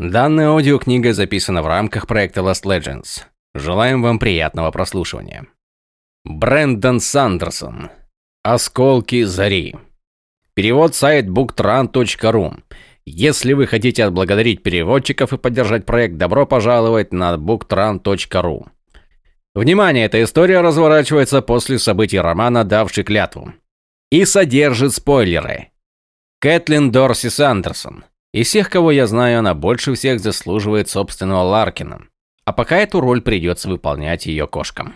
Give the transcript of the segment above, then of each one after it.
Данная аудиокнига записана в рамках проекта Lost Legends. Желаем вам приятного прослушивания. Брэндон Сандерсон. Осколки зари. Перевод сайт booktran.ru. Если вы хотите отблагодарить переводчиков и поддержать проект, добро пожаловать на booktran.ru. Внимание, эта история разворачивается после событий романа «Давший клятву» и содержит спойлеры. Кэтлин Дорси Сандерсон. Из всех, кого я знаю, она больше всех заслуживает собственного Ларкина. А пока эту роль придется выполнять ее кошкам.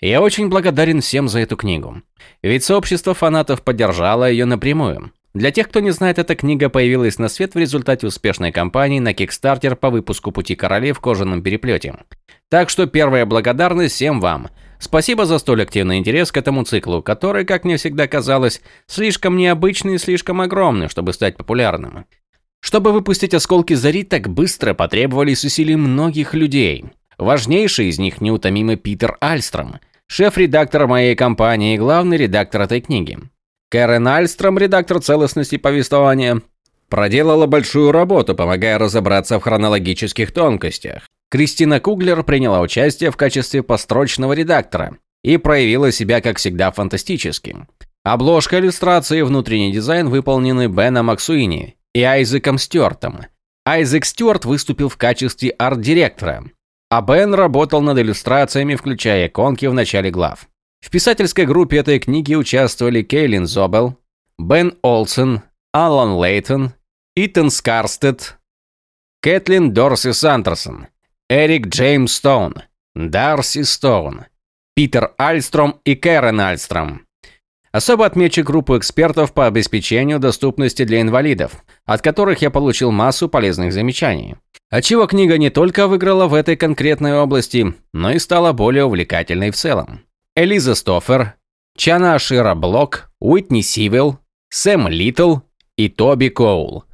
Я очень благодарен всем за эту книгу. Ведь сообщество фанатов поддержало ее напрямую. Для тех, кто не знает, эта книга появилась на свет в результате успешной кампании на Kickstarter по выпуску «Пути королей» в кожаном переплете. Так что первая благодарность всем вам. Спасибо за столь активный интерес к этому циклу, который, как мне всегда казалось, слишком необычный и слишком огромный, чтобы стать популярным. Чтобы выпустить осколки зари так быстро, потребовались усилия многих людей. Важнейший из них неутомимый Питер Альстром, шеф-редактор моей компании и главный редактор этой книги. Кэрен Альстром, редактор целостности повествования, проделала большую работу, помогая разобраться в хронологических тонкостях. Кристина Куглер приняла участие в качестве построчного редактора и проявила себя, как всегда, фантастически. Обложка, иллюстрации и внутренний дизайн выполнены Беном Максуини и Айзеком Стюартом. Айзек Стюарт выступил в качестве арт-директора, а Бен работал над иллюстрациями, включая иконки в начале глав. В писательской группе этой книги участвовали Кейлин Зобел, Бен Олсен, Алан Лейтон, Итан Скарстед, Кэтлин Дорси Сандерсон, Эрик Джеймс Стоун, Дарси Стоун, Питер Альстром и Кэрен Альстром. Особо отмечу группу экспертов по обеспечению доступности для инвалидов, от которых я получил массу полезных замечаний. Отчего книга не только выиграла в этой конкретной области, но и стала более увлекательной в целом. Элиза Стоффер, Чана Ашира Блок, Уитни Сивил, Сэм Литл и Тоби Коул.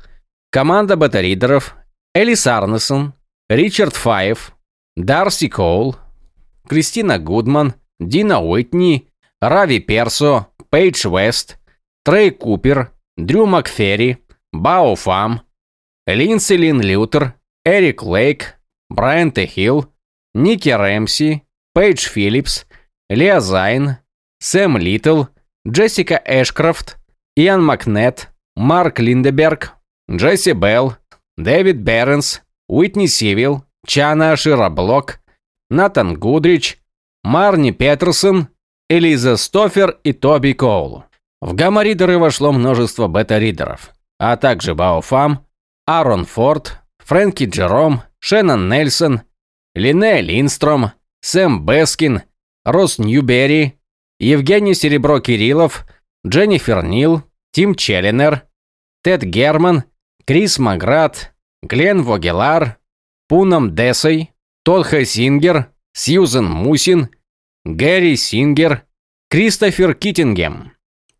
Команда бета-ридеров Элис Арнесон, Ричард Файф, Дарси Коул, Кристина Гудман, Дина Уитни, Рави Персо, Пейдж Вест, Трей Купер, Дрю Макферри, Бао Фам, Линдси Лин Лютер, Эрик Лейк, Брайан Техилл, Ники Рэмси, Пейдж Филлипс, Леа Зайн, Сэм Литл, Джессика Эшкрофт, Иан Макнет, Марк Линдеберг, Джесси Белл, Дэвид Бернс, Уитни Сивил, Чана Широблок, Натан Гудрич, Марни Петерсон, Элиза Стофер и Тоби Коул. В гамма-ридеры вошло множество бета-ридеров, а также Баофам, Аарон Форд, Фрэнки Джером, Шеннон Нельсон, Лине Линстром, Сэм Бескин, Рос Ньюберри, Евгений Серебро-Кириллов, Дженнифер Нил, Тим Челленер, Тед Герман, Крис Маград, Глен Вогелар, Пунам Десой, Тодха Сингер, Сьюзен Мусин, Гэри Сингер, Кристофер Киттингем,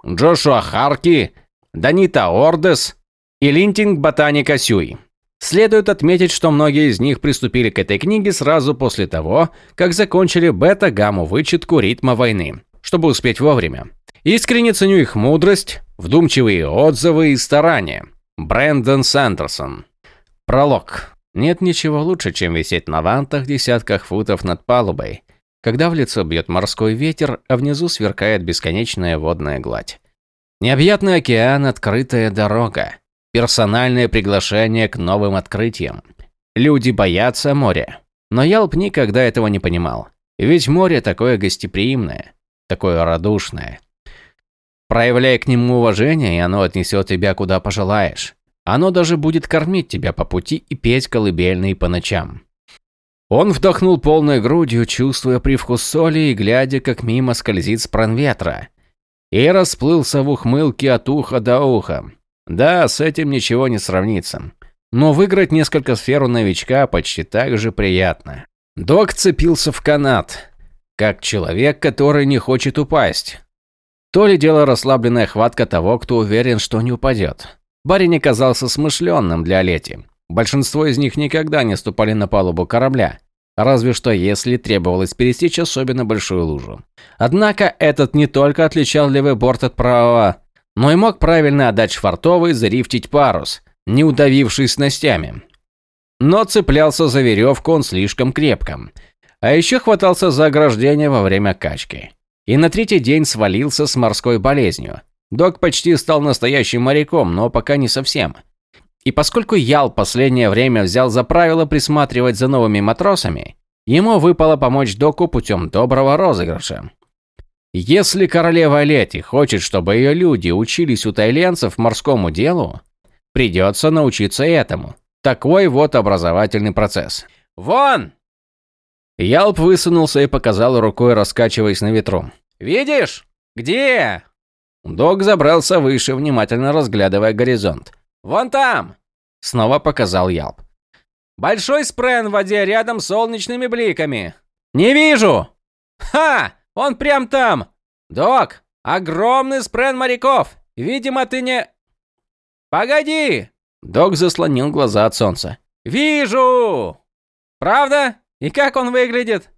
Джошуа Харки, Данита Ордес и Линтинг Ботаника Сюй. Следует отметить, что многие из них приступили к этой книге сразу после того, как закончили бета-гамму-вычетку ритма войны, чтобы успеть вовремя. Искренне ценю их мудрость, вдумчивые отзывы и старания. Брэндон Сандерсон. Пролог. Нет ничего лучше, чем висеть на вантах десятках футов над палубой, когда в лицо бьет морской ветер, а внизу сверкает бесконечная водная гладь. Необъятный океан, открытая дорога. Персональное приглашение к новым открытиям. Люди боятся моря. Но Ялп никогда этого не понимал. Ведь море такое гостеприимное, такое радушное. Проявляй к нему уважение, и оно отнесет тебя куда пожелаешь. Оно даже будет кормить тебя по пути и петь колыбельные по ночам. Он вдохнул полной грудью, чувствуя привкус соли и глядя, как мимо скользит спран ветра. И расплылся в ухмылке от уха до уха. Да, с этим ничего не сравнится. Но выиграть несколько сфер у новичка почти так же приятно. Док цепился в канат, как человек, который не хочет упасть. То ли дело расслабленная хватка того, кто уверен, что не упадет. Барин оказался смышленным для Лети. Большинство из них никогда не ступали на палубу корабля, разве что если требовалось пересечь особенно большую лужу. Однако этот не только отличал левый борт от правого, но и мог правильно отдать швартовый, зарифтить парус, не удавившись снастями. Но цеплялся за веревку он слишком крепко. А еще хватался за ограждение во время качки. И на третий день свалился с морской болезнью. Док почти стал настоящим моряком, но пока не совсем. И поскольку Ял последнее время взял за правило присматривать за новыми матросами, ему выпало помочь Доку путем доброго розыгрыша. Если королева Лети хочет, чтобы ее люди учились у тайленцев морскому делу, придется научиться этому. Такой вот образовательный процесс. «Вон!» Ялп высунулся и показал рукой, раскачиваясь на ветру. «Видишь? Где?» Док забрался выше, внимательно разглядывая горизонт. «Вон там!» Снова показал Ялп. «Большой спрен в воде рядом с солнечными бликами». «Не вижу!» «Ха! Он прям там! Док, огромный спрен моряков! Видимо, ты не...» «Погоди!» Док заслонил глаза от солнца. «Вижу! Правда? И как он выглядит?»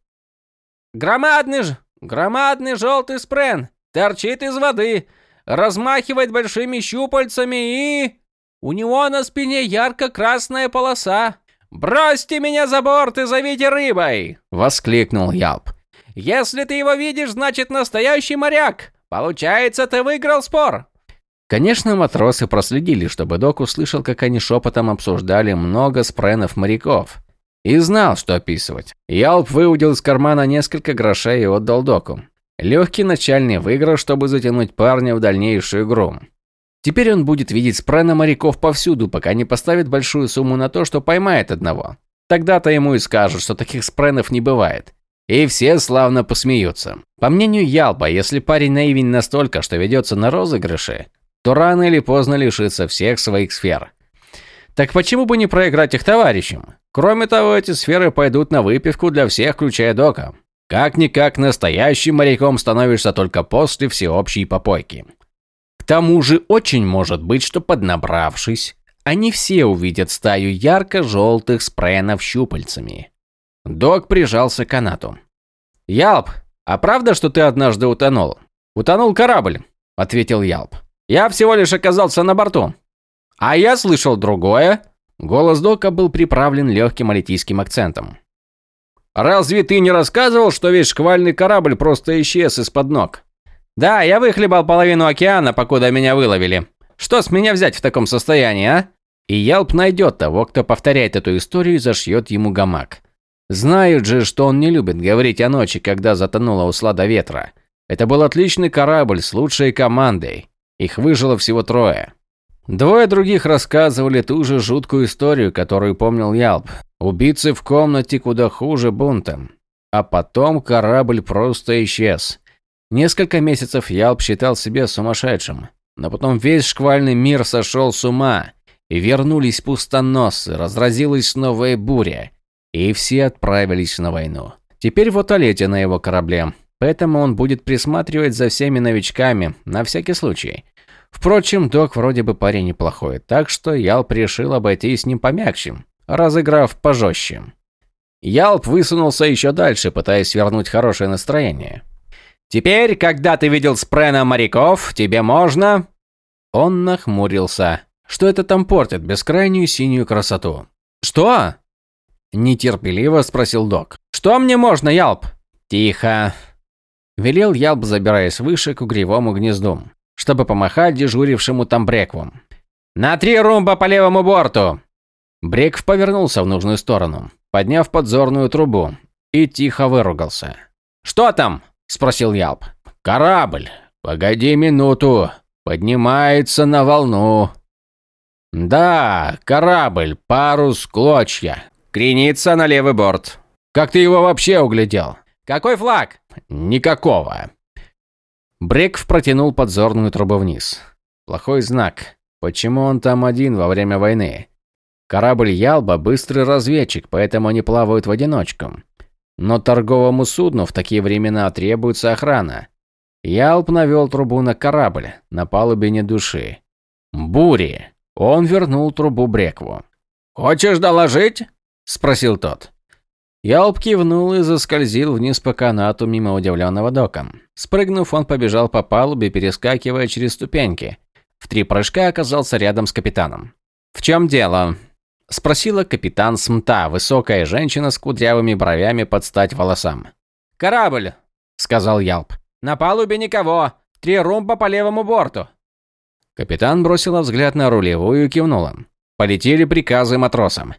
«Громадный ж... Громадный желтый спрен! Торчит из воды, размахивает большими щупальцами и... У него на спине ярко-красная полоса. «Бросьте меня за борт и зовите рыбой!» — воскликнул Ялп. Если ты его видишь, значит настоящий моряк. Получается, ты выиграл спор. Конечно, матросы проследили, чтобы Док услышал, как они шепотом обсуждали много спренов моряков. И знал, что описывать. Ялп выудил из кармана несколько грошей и отдал Доку. Легкий начальный выигрыш, чтобы затянуть парня в дальнейшую игру. Теперь он будет видеть спрена моряков повсюду, пока не поставит большую сумму на то, что поймает одного. Тогда-то ему и скажут, что таких спренов не бывает. И все славно посмеются. По мнению Ялба, если парень наивен настолько, что ведется на розыгрыши, то рано или поздно лишится всех своих сфер. Так почему бы не проиграть их товарищам? Кроме того, эти сферы пойдут на выпивку для всех, включая Дока. Как-никак настоящим моряком становишься только после всеобщей попойки. Тому же очень может быть, что поднабравшись, они все увидят стаю ярко-желтых спренов щупальцами. Док прижался к канату. «Ялп, а правда, что ты однажды утонул?» «Утонул корабль», — ответил Ялп. «Я всего лишь оказался на борту». «А я слышал другое». Голос Дока был приправлен легким алитийским акцентом. «Разве ты не рассказывал, что весь шквальный корабль просто исчез из-под ног?» «Да, я выхлебал половину океана, покуда меня выловили. Что с меня взять в таком состоянии, а?» И Ялп найдет того, кто повторяет эту историю и зашьет ему гамак. Знают же, что он не любит говорить о ночи, когда затонула усла до ветра. Это был отличный корабль с лучшей командой. Их выжило всего трое. Двое других рассказывали ту же жуткую историю, которую помнил Ялп. Убийцы в комнате куда хуже бунта. А потом корабль просто исчез. Несколько месяцев Ялп считал себя сумасшедшим. Но потом весь шквальный мир сошел с ума. И вернулись пустоносы, разразилась новая буря и все отправились на войну. Теперь вот Олете на его корабле, поэтому он будет присматривать за всеми новичками, на всякий случай. Впрочем, док вроде бы парень неплохой, так что Ялп решил обойтись с ним помягче, разыграв пожестче. Ялп высунулся еще дальше, пытаясь вернуть хорошее настроение. «Теперь, когда ты видел спрена моряков, тебе можно...» Он нахмурился. Что это там портит бескрайнюю синюю красоту? «Что?» Нетерпеливо спросил док. «Что мне можно, Ялп?» «Тихо!» Велел Ялп, забираясь выше к угревому гнезду, чтобы помахать дежурившему там Брекву. «На три румба по левому борту!» Брекв повернулся в нужную сторону, подняв подзорную трубу, и тихо выругался. «Что там?» – спросил Ялп. «Корабль. Погоди минуту. Поднимается на волну». «Да, корабль, парус, клочья. Кренится на левый борт. Как ты его вообще углядел? Какой флаг? Никакого. Брекв протянул подзорную трубу вниз. Плохой знак. Почему он там один во время войны? Корабль Ялба – быстрый разведчик, поэтому они плавают в одиночку. Но торговому судну в такие времена требуется охрана. Ялп навел трубу на корабль, на палубе не души. Бури. Он вернул трубу Брекву. «Хочешь доложить?» спросил тот. Ялп кивнул и заскользил вниз по канату мимо удивленного дока. Спрыгнув, он побежал по палубе, перескакивая через ступеньки. В три прыжка оказался рядом с капитаном. «В чем дело?» – спросила капитан Смта, высокая женщина с кудрявыми бровями под стать волосам. «Корабль», – сказал Ялп. «На палубе никого. Три румба по левому борту». Капитан бросила взгляд на рулевую и кивнула. Полетели приказы матросам.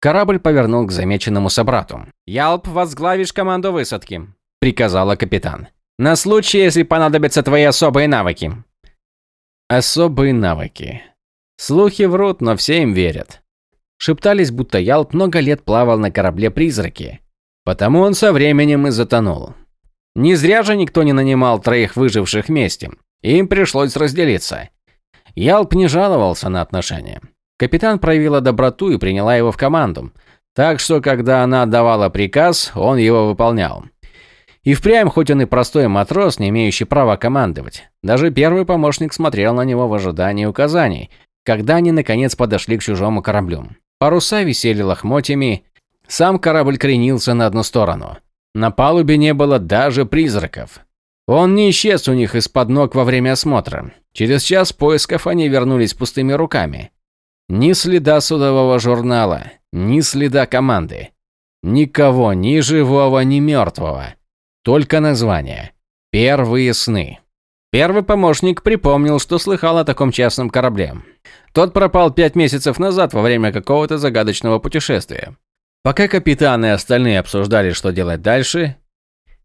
Корабль повернул к замеченному собрату. «Ялп, возглавишь команду высадки», – приказала капитан. «На случай, если понадобятся твои особые навыки». Особые навыки. Слухи врут, но все им верят. Шептались, будто Ялп много лет плавал на корабле-призраке. Потому он со временем и затонул. Не зря же никто не нанимал троих выживших вместе. Им пришлось разделиться. Ялп не жаловался на отношения. Капитан проявила доброту и приняла его в команду. Так что, когда она отдавала приказ, он его выполнял. И впрямь, хоть он и простой матрос, не имеющий права командовать, даже первый помощник смотрел на него в ожидании указаний, когда они наконец подошли к чужому кораблю. Паруса висели лохмотьями, сам корабль кренился на одну сторону. На палубе не было даже призраков. Он не исчез у них из-под ног во время осмотра. Через час поисков они вернулись пустыми руками. Ни следа судового журнала, ни следа команды. Никого, ни живого, ни мертвого. Только название. Первые сны. Первый помощник припомнил, что слыхал о таком частном корабле. Тот пропал пять месяцев назад во время какого-то загадочного путешествия. Пока капитан и остальные обсуждали, что делать дальше,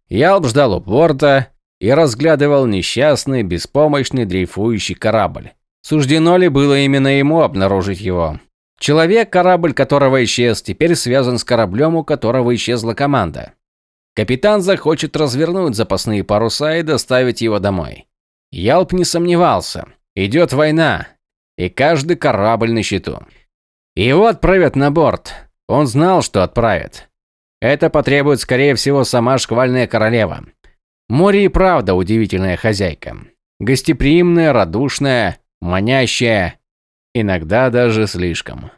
Ялб ждал у борта и разглядывал несчастный, беспомощный, дрейфующий корабль. Суждено ли было именно ему обнаружить его? Человек, корабль которого исчез, теперь связан с кораблем, у которого исчезла команда. Капитан захочет развернуть запасные паруса и доставить его домой. Ялп не сомневался. Идет война, и каждый корабль на счету. Его отправят на борт. Он знал, что отправят. Это потребует, скорее всего, сама шквальная королева. Море и правда удивительная хозяйка. Гостеприимная, радушная, манящая, иногда даже слишком.